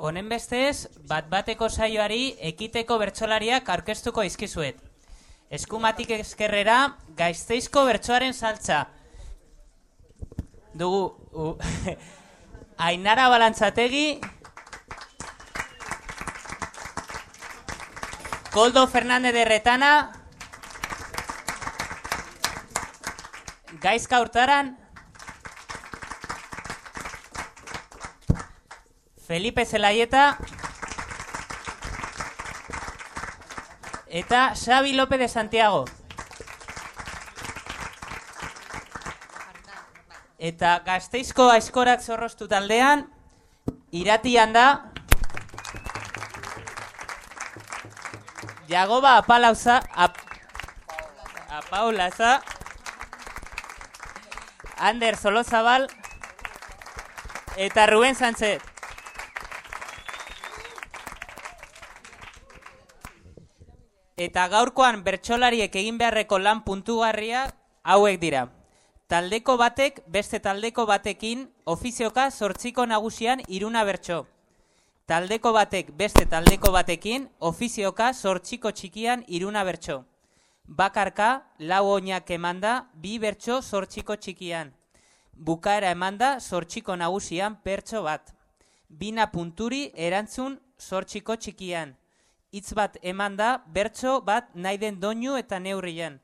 Honen bestez, bat bateko saioari ekiteko bertsolariak aurkeztuko izkizuet. Eskumatik eskerrera, gaizteizko bertsoaren saltza. Dugu, u, Ainara Balantzategi, Koldo Fernandez de Retana, Gaizka Hurtaran, Felipe Zelaieta eta Xabi López de Santiago. Eta gazteizko aizkorak zorroztu taldean, iratian da, Jagoba apalauza, ap, apaulaza, Ander Solozabal, eta Ruben Sánchez. Eta gaurkoan bertsolariek egin beharreko lan puntugarria hauek dira. Taldeko batek beste taldeko batekin ofizioka sortziko nagusian iruna bertso. Taldeko batek beste taldeko batekin ofizioka sortziko txikian iruna bertso. Bakarka lau oinak emanda bi bertso sortziko txikian. Bukaera emanda sortziko nagusian pertso bat. Bina punturi erantzun sortziko txikian hitz bat eman da, bertso bat nahi den doinu eta neurrian.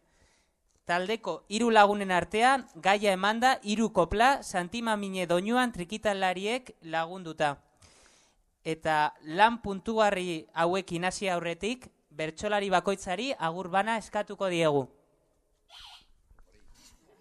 Taldeko hiru lagunen artean, gaia eman da, hiru kopla, santimamine doinuan trikitalariek lagunduta. Eta lan puntugarri hauekin hasi aurretik, bertsolari bakoitzari agur bana eskatuko diegu.